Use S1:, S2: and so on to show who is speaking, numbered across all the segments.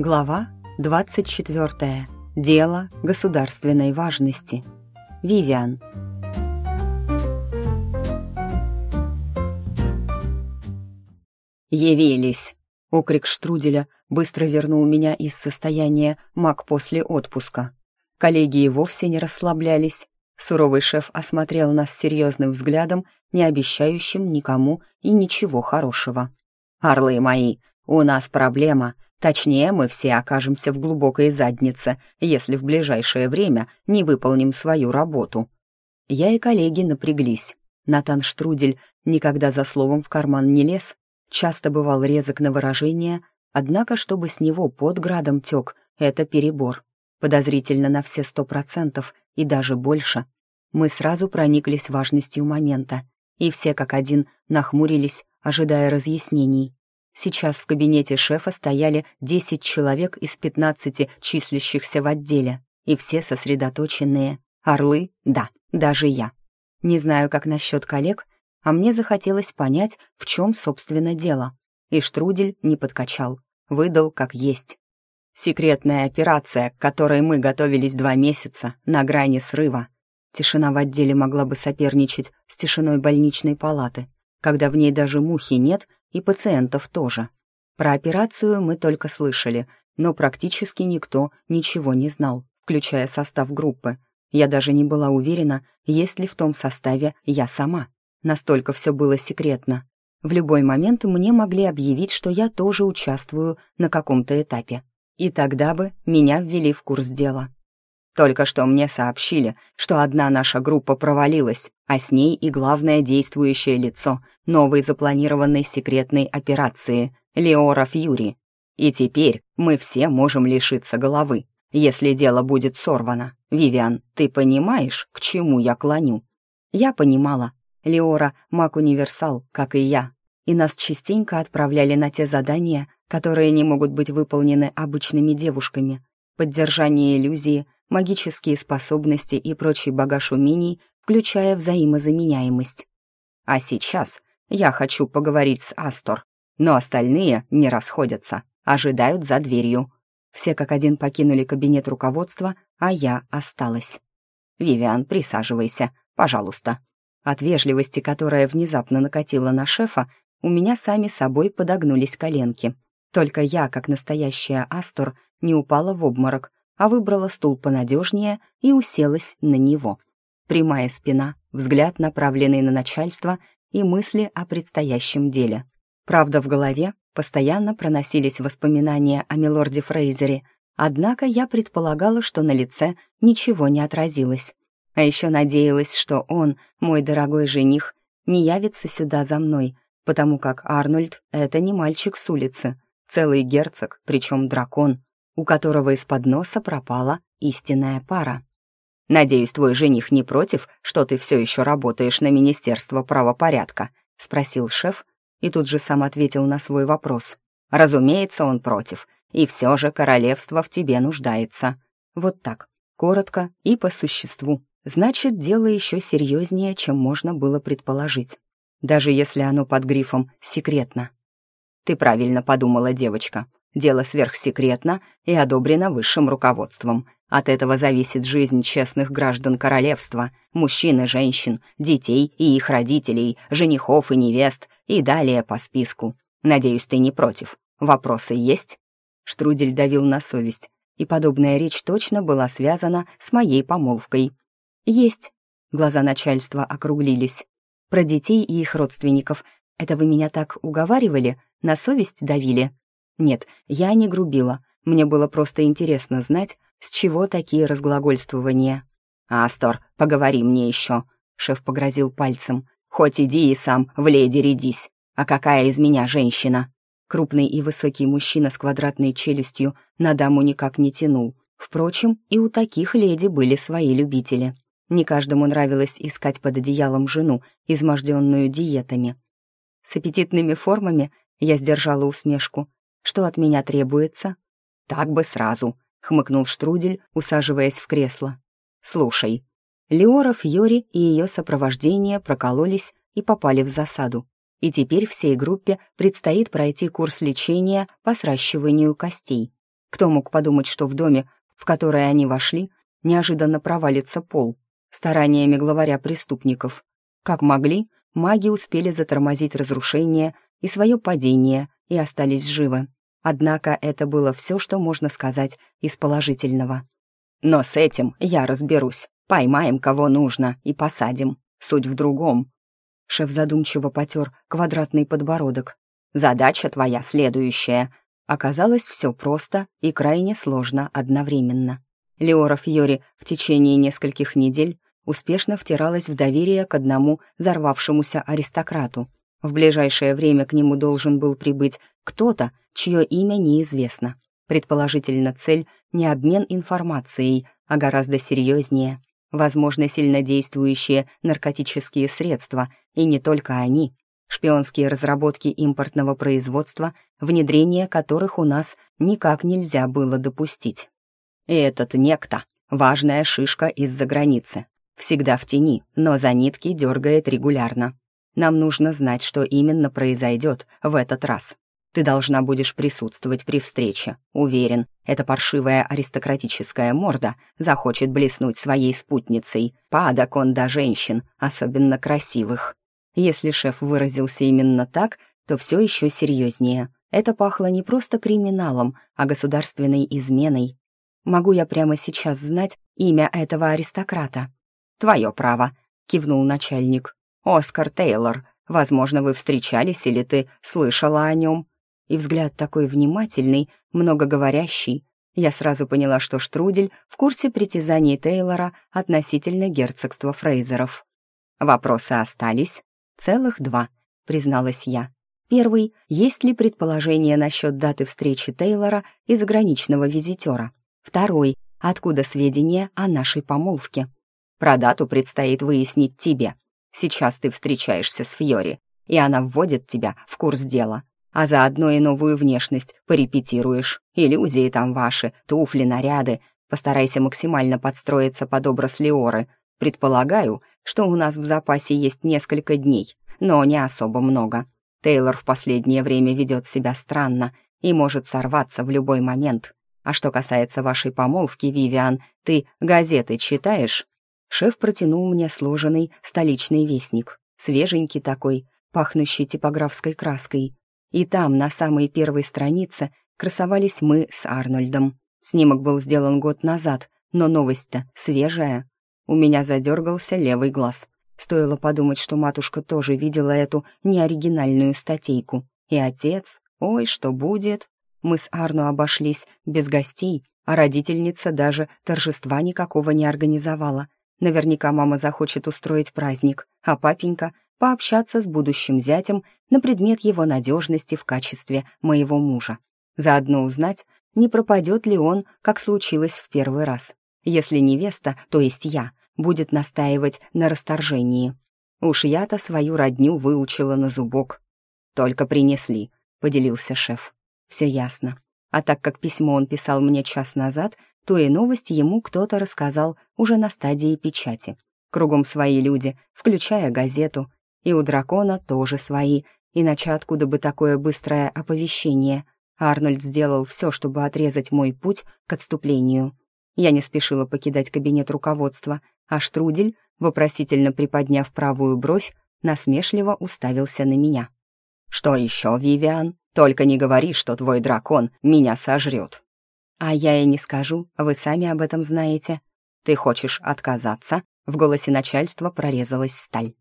S1: Глава 24. Дело государственной важности. Вивиан. «Явились!» — окрик Штруделя быстро вернул меня из состояния маг после отпуска. Коллеги и вовсе не расслаблялись. Суровый шеф осмотрел нас серьезным взглядом, не обещающим никому и ничего хорошего. «Орлы мои, у нас проблема — Точнее, мы все окажемся в глубокой заднице, если в ближайшее время не выполним свою работу. Я и коллеги напряглись. Натан Штрудель никогда за словом в карман не лез, часто бывал резок на выражение, однако, чтобы с него под градом тек, это перебор. Подозрительно на все сто процентов и даже больше. Мы сразу прониклись важностью момента, и все как один нахмурились, ожидая разъяснений. Сейчас в кабинете шефа стояли 10 человек из 15 числящихся в отделе, и все сосредоточенные. Орлы — да, даже я. Не знаю, как насчет коллег, а мне захотелось понять, в чем, собственно, дело. И Штрудель не подкачал, выдал как есть. Секретная операция, к которой мы готовились два месяца, на грани срыва. Тишина в отделе могла бы соперничать с тишиной больничной палаты, когда в ней даже мухи нет и пациентов тоже. Про операцию мы только слышали, но практически никто ничего не знал, включая состав группы. Я даже не была уверена, есть ли в том составе я сама. Настолько все было секретно. В любой момент мне могли объявить, что я тоже участвую на каком-то этапе. И тогда бы меня ввели в курс дела. Только что мне сообщили, что одна наша группа провалилась, а с ней и главное действующее лицо новой запланированной секретной операции — Леора Фьюри. И теперь мы все можем лишиться головы, если дело будет сорвано. Вивиан, ты понимаешь, к чему я клоню? Я понимала. Леора — маг-универсал, как и я, и нас частенько отправляли на те задания, которые не могут быть выполнены обычными девушками. Поддержание иллюзии — магические способности и прочий багаж умений, включая взаимозаменяемость. А сейчас я хочу поговорить с Астор, но остальные не расходятся, ожидают за дверью. Все как один покинули кабинет руководства, а я осталась. «Вивиан, присаживайся, пожалуйста». От вежливости, которая внезапно накатила на шефа, у меня сами собой подогнулись коленки. Только я, как настоящая Астор, не упала в обморок, а выбрала стул понадежнее и уселась на него. Прямая спина, взгляд, направленный на начальство, и мысли о предстоящем деле. Правда, в голове постоянно проносились воспоминания о милорде Фрейзере, однако я предполагала, что на лице ничего не отразилось. А еще надеялась, что он, мой дорогой жених, не явится сюда за мной, потому как Арнольд — это не мальчик с улицы, целый герцог, причем дракон у которого из-под носа пропала истинная пара. «Надеюсь, твой жених не против, что ты все еще работаешь на Министерство правопорядка?» — спросил шеф, и тут же сам ответил на свой вопрос. «Разумеется, он против, и все же королевство в тебе нуждается». Вот так, коротко и по существу. Значит, дело еще серьезнее, чем можно было предположить. Даже если оно под грифом «секретно». «Ты правильно подумала, девочка. Дело сверхсекретно и одобрено высшим руководством. От этого зависит жизнь честных граждан королевства, мужчин и женщин, детей и их родителей, женихов и невест, и далее по списку. Надеюсь, ты не против. Вопросы есть?» Штрудель давил на совесть, и подобная речь точно была связана с моей помолвкой. «Есть». Глаза начальства округлились. «Про детей и их родственников. Это вы меня так уговаривали? На совесть давили?» Нет, я не грубила. Мне было просто интересно знать, с чего такие разглагольствования. «Астор, поговори мне еще», — шеф погрозил пальцем. «Хоть иди и сам в леди рядись. А какая из меня женщина?» Крупный и высокий мужчина с квадратной челюстью на даму никак не тянул. Впрочем, и у таких леди были свои любители. Не каждому нравилось искать под одеялом жену, изможденную диетами. С аппетитными формами я сдержала усмешку. Что от меня требуется?» «Так бы сразу», — хмыкнул Штрудель, усаживаясь в кресло. «Слушай». Леоров, Юри и ее сопровождение прокололись и попали в засаду. И теперь всей группе предстоит пройти курс лечения по сращиванию костей. Кто мог подумать, что в доме, в который они вошли, неожиданно провалится пол, стараниями главаря преступников. Как могли, маги успели затормозить разрушение и свое падение и остались живы. Однако это было все, что можно сказать из положительного. «Но с этим я разберусь. Поймаем, кого нужно, и посадим. Суть в другом». Шеф задумчиво потер квадратный подбородок. «Задача твоя следующая. Оказалось все просто и крайне сложно одновременно. Леора Фьори в течение нескольких недель успешно втиралась в доверие к одному взорвавшемуся аристократу. В ближайшее время к нему должен был прибыть кто-то, чье имя неизвестно. Предположительно, цель не обмен информацией, а гораздо серьезнее. Возможно, сильнодействующие наркотические средства, и не только они. Шпионские разработки импортного производства, внедрение которых у нас никак нельзя было допустить. И этот некто — важная шишка из-за границы. Всегда в тени, но за нитки дергает регулярно. Нам нужно знать, что именно произойдет в этот раз. Ты должна будешь присутствовать при встрече. Уверен, эта паршивая аристократическая морда захочет блеснуть своей спутницей. Падок он до женщин, особенно красивых. Если шеф выразился именно так, то все еще серьезнее. Это пахло не просто криминалом, а государственной изменой. Могу я прямо сейчас знать имя этого аристократа?» «Твое право», — кивнул начальник. «Оскар Тейлор. Возможно, вы встречались или ты слышала о нем». И взгляд такой внимательный, многоговорящий. Я сразу поняла, что Штрудель в курсе притязаний Тейлора относительно герцогства Фрейзеров. «Вопросы остались?» «Целых два», — призналась я. Первый — есть ли предположение насчет даты встречи Тейлора и заграничного визитера? Второй — откуда сведения о нашей помолвке? Про дату предстоит выяснить тебе. Сейчас ты встречаешься с Фьори, и она вводит тебя в курс дела. А заодно и новую внешность порепетируешь. Иллюзии там ваши, туфли, наряды. Постарайся максимально подстроиться под образ Леоры. Предполагаю, что у нас в запасе есть несколько дней, но не особо много. Тейлор в последнее время ведет себя странно и может сорваться в любой момент. А что касается вашей помолвки, Вивиан, ты газеты читаешь?» Шеф протянул мне сложенный столичный вестник, свеженький такой, пахнущий типографской краской. И там, на самой первой странице, красовались мы с Арнольдом. Снимок был сделан год назад, но новость-то свежая. У меня задергался левый глаз. Стоило подумать, что матушка тоже видела эту неоригинальную статейку. И отец, ой, что будет? Мы с Арну обошлись без гостей, а родительница даже торжества никакого не организовала. Наверняка мама захочет устроить праздник, а папенька — пообщаться с будущим зятем на предмет его надежности в качестве моего мужа. Заодно узнать, не пропадет ли он, как случилось в первый раз. Если невеста, то есть я, будет настаивать на расторжении. Уж я-то свою родню выучила на зубок. «Только принесли», — поделился шеф. Все ясно. А так как письмо он писал мне час назад, то и новость ему кто-то рассказал уже на стадии печати. Кругом свои люди, включая газету. И у дракона тоже свои, иначе откуда бы такое быстрое оповещение? Арнольд сделал все, чтобы отрезать мой путь к отступлению. Я не спешила покидать кабинет руководства, а Штрудель, вопросительно приподняв правую бровь, насмешливо уставился на меня. «Что еще, Вивиан?» Только не говори, что твой дракон меня сожрет». «А я и не скажу, вы сами об этом знаете. Ты хочешь отказаться?» В голосе начальства прорезалась сталь.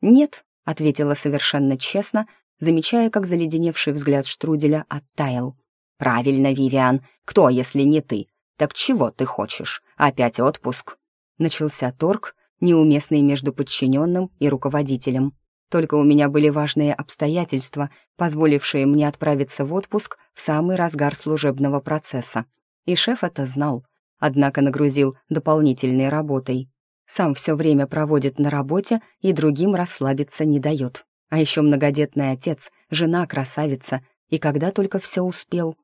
S1: «Нет», — ответила совершенно честно, замечая, как заледеневший взгляд Штруделя оттаял. «Правильно, Вивиан. Кто, если не ты? Так чего ты хочешь? Опять отпуск?» Начался торг, неуместный между подчиненным и руководителем. Только у меня были важные обстоятельства, позволившие мне отправиться в отпуск в самый разгар служебного процесса. И шеф это знал, однако нагрузил дополнительной работой. Сам все время проводит на работе и другим расслабиться не дает. А еще многодетный отец, жена красавица, и когда только все успел.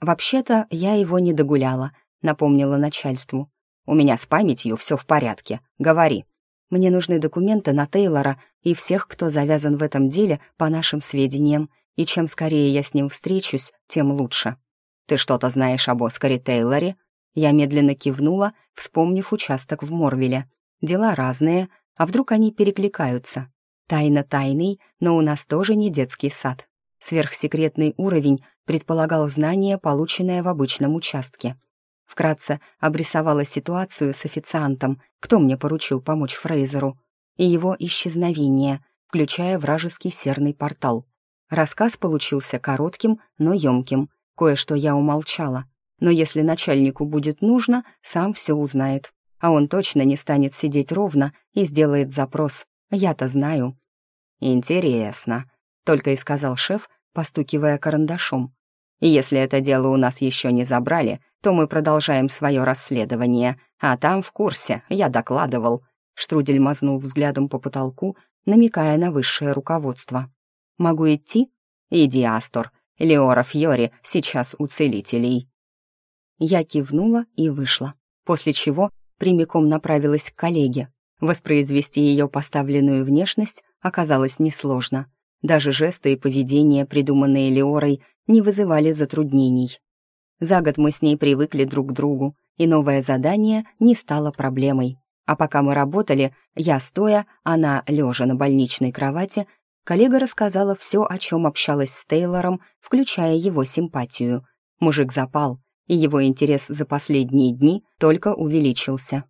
S1: «Вообще-то я его не догуляла», — напомнила начальству. «У меня с памятью все в порядке. Говори». Мне нужны документы на Тейлора и всех, кто завязан в этом деле, по нашим сведениям, и чем скорее я с ним встречусь, тем лучше». Ты что-то знаешь об Оскаре Тейлоре?» Я медленно кивнула, вспомнив участок в Морвиле. Дела разные, а вдруг они перекликаются? Тайна тайный, но у нас тоже не детский сад. Сверхсекретный уровень предполагал знания, полученные в обычном участке. Вкратце обрисовала ситуацию с официантом, кто мне поручил помочь Фрейзеру, и его исчезновение, включая вражеский серный портал. Рассказ получился коротким, но емким. Кое-что я умолчала. Но если начальнику будет нужно, сам все узнает. А он точно не станет сидеть ровно и сделает запрос. Я-то знаю. «Интересно», — только и сказал шеф, постукивая карандашом. «Если это дело у нас еще не забрали, то мы продолжаем свое расследование, а там в курсе, я докладывал». Штрудель мазнул взглядом по потолку, намекая на высшее руководство. «Могу идти?» «Иди, Астор. Леора Фьори сейчас у целителей». Я кивнула и вышла, после чего прямиком направилась к коллеге. Воспроизвести ее поставленную внешность оказалось несложно. Даже жесты и поведение, придуманные Леорой, не вызывали затруднений. За год мы с ней привыкли друг к другу, и новое задание не стало проблемой. А пока мы работали, я стоя, она лежа на больничной кровати, коллега рассказала все, о чем общалась с Тейлором, включая его симпатию. Мужик запал, и его интерес за последние дни только увеличился.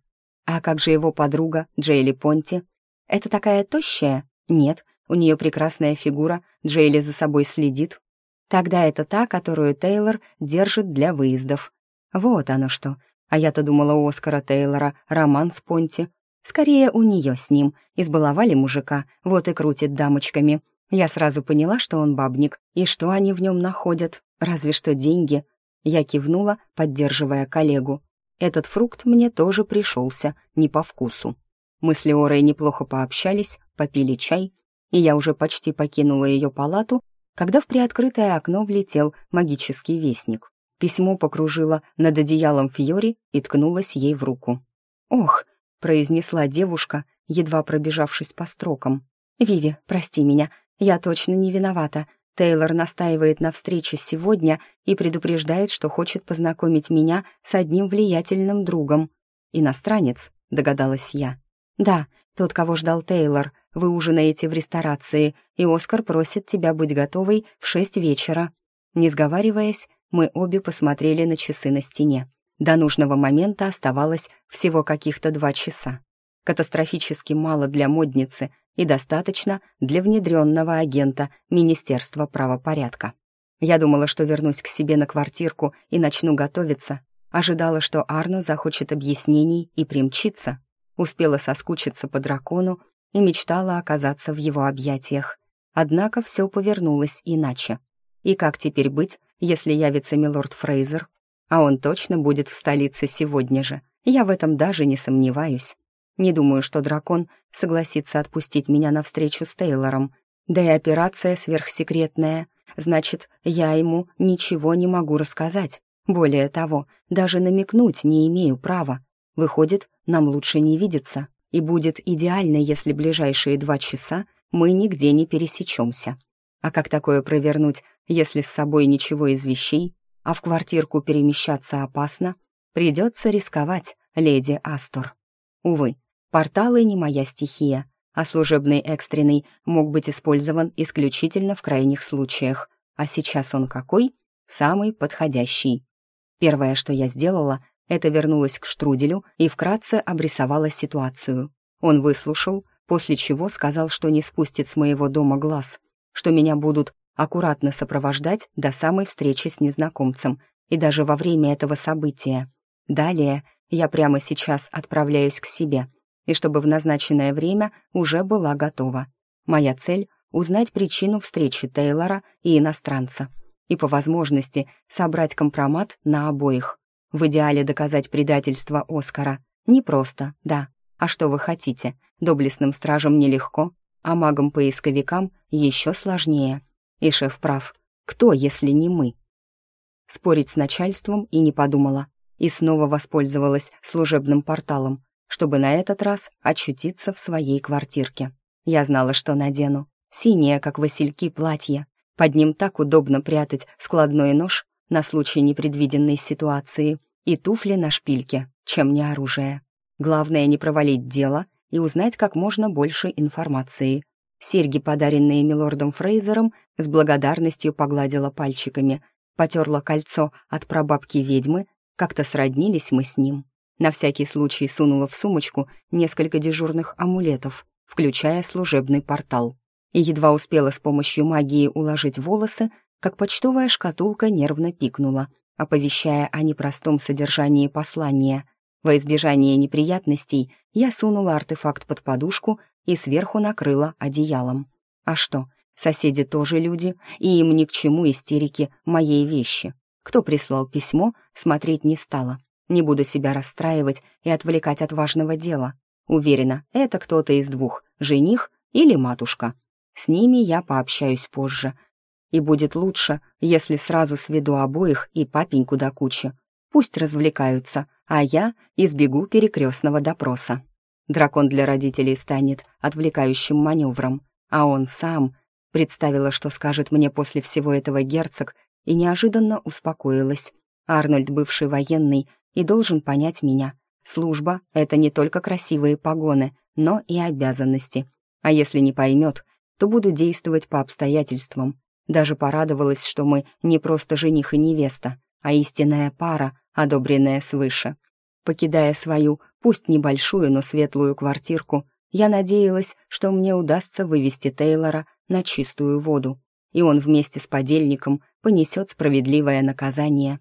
S1: А как же его подруга Джейли Понти? Это такая тощая? Нет, у нее прекрасная фигура, Джейли за собой следит. Тогда это та, которую Тейлор держит для выездов. Вот оно что. А я-то думала у Оскара Тейлора роман с Понти. Скорее, у нее с ним. Избаловали мужика, вот и крутит дамочками. Я сразу поняла, что он бабник, и что они в нем находят. Разве что деньги. Я кивнула, поддерживая коллегу. Этот фрукт мне тоже пришелся, не по вкусу. Мы с Леорой неплохо пообщались, попили чай, и я уже почти покинула ее палату, когда в приоткрытое окно влетел магический вестник. Письмо покружило над одеялом Фьори и ткнулось ей в руку. «Ох!» — произнесла девушка, едва пробежавшись по строкам. «Виви, прости меня, я точно не виновата. Тейлор настаивает на встрече сегодня и предупреждает, что хочет познакомить меня с одним влиятельным другом. Иностранец, догадалась я. Да, тот, кого ждал Тейлор. Вы ужинаете в ресторации, и Оскар просит тебя быть готовой в шесть вечера. Не сговариваясь, мы обе посмотрели на часы на стене. До нужного момента оставалось всего каких-то два часа. Катастрофически мало для модницы, и достаточно для внедренного агента Министерства правопорядка. Я думала, что вернусь к себе на квартирку и начну готовиться. Ожидала, что Арно захочет объяснений и примчится. Успела соскучиться по дракону и мечтала оказаться в его объятиях. Однако все повернулось иначе. И как теперь быть, если явится милорд Фрейзер? А он точно будет в столице сегодня же. Я в этом даже не сомневаюсь. Не думаю, что дракон согласится отпустить меня на встречу с Тейлором. Да и операция сверхсекретная. Значит, я ему ничего не могу рассказать. Более того, даже намекнуть не имею права. Выходит, нам лучше не видеться. И будет идеально, если ближайшие два часа мы нигде не пересечемся. А как такое провернуть, если с собой ничего из вещей, а в квартирку перемещаться опасно? Придется рисковать, леди Астор. Увы, порталы не моя стихия, а служебный экстренный мог быть использован исключительно в крайних случаях. А сейчас он какой? Самый подходящий. Первое, что я сделала, это вернулась к Штруделю и вкратце обрисовала ситуацию. Он выслушал, после чего сказал, что не спустит с моего дома глаз, что меня будут аккуратно сопровождать до самой встречи с незнакомцем и даже во время этого события. Далее я прямо сейчас отправляюсь к себе, и чтобы в назначенное время уже была готова. Моя цель — узнать причину встречи Тейлора и иностранца, и по возможности собрать компромат на обоих. В идеале доказать предательство Оскара. Не просто, да. А что вы хотите? Доблестным стражам нелегко, а магам-поисковикам еще сложнее. И шеф прав. Кто, если не мы? Спорить с начальством и не подумала и снова воспользовалась служебным порталом, чтобы на этот раз очутиться в своей квартирке. Я знала, что надену. Синее, как васильки, платье. Под ним так удобно прятать складной нож, на случай непредвиденной ситуации, и туфли на шпильке, чем не оружие. Главное не провалить дело и узнать как можно больше информации. Серьги, подаренные милордом Фрейзером, с благодарностью погладила пальчиками, потерла кольцо от прабабки ведьмы, как-то сроднились мы с ним. На всякий случай сунула в сумочку несколько дежурных амулетов, включая служебный портал. И едва успела с помощью магии уложить волосы, как почтовая шкатулка нервно пикнула, оповещая о непростом содержании послания. Во избежание неприятностей я сунула артефакт под подушку и сверху накрыла одеялом. А что, соседи тоже люди, и им ни к чему истерики моей вещи. Кто прислал письмо, смотреть не стала. Не буду себя расстраивать и отвлекать от важного дела. Уверена, это кто-то из двух, жених или матушка. С ними я пообщаюсь позже. И будет лучше, если сразу сведу обоих и папеньку до кучи. Пусть развлекаются, а я избегу перекрестного допроса. Дракон для родителей станет отвлекающим маневром, а он сам представила, что скажет мне после всего этого герцог, и неожиданно успокоилась. Арнольд, бывший военный, и должен понять меня. Служба — это не только красивые погоны, но и обязанности. А если не поймет, то буду действовать по обстоятельствам. Даже порадовалась, что мы не просто жених и невеста, а истинная пара, одобренная свыше. Покидая свою, пусть небольшую, но светлую квартирку, я надеялась, что мне удастся вывести Тейлора на чистую воду, и он вместе с подельником понесет справедливое наказание.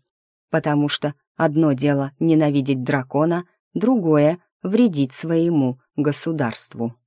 S1: Потому что одно дело ненавидеть дракона, другое — вредить своему государству.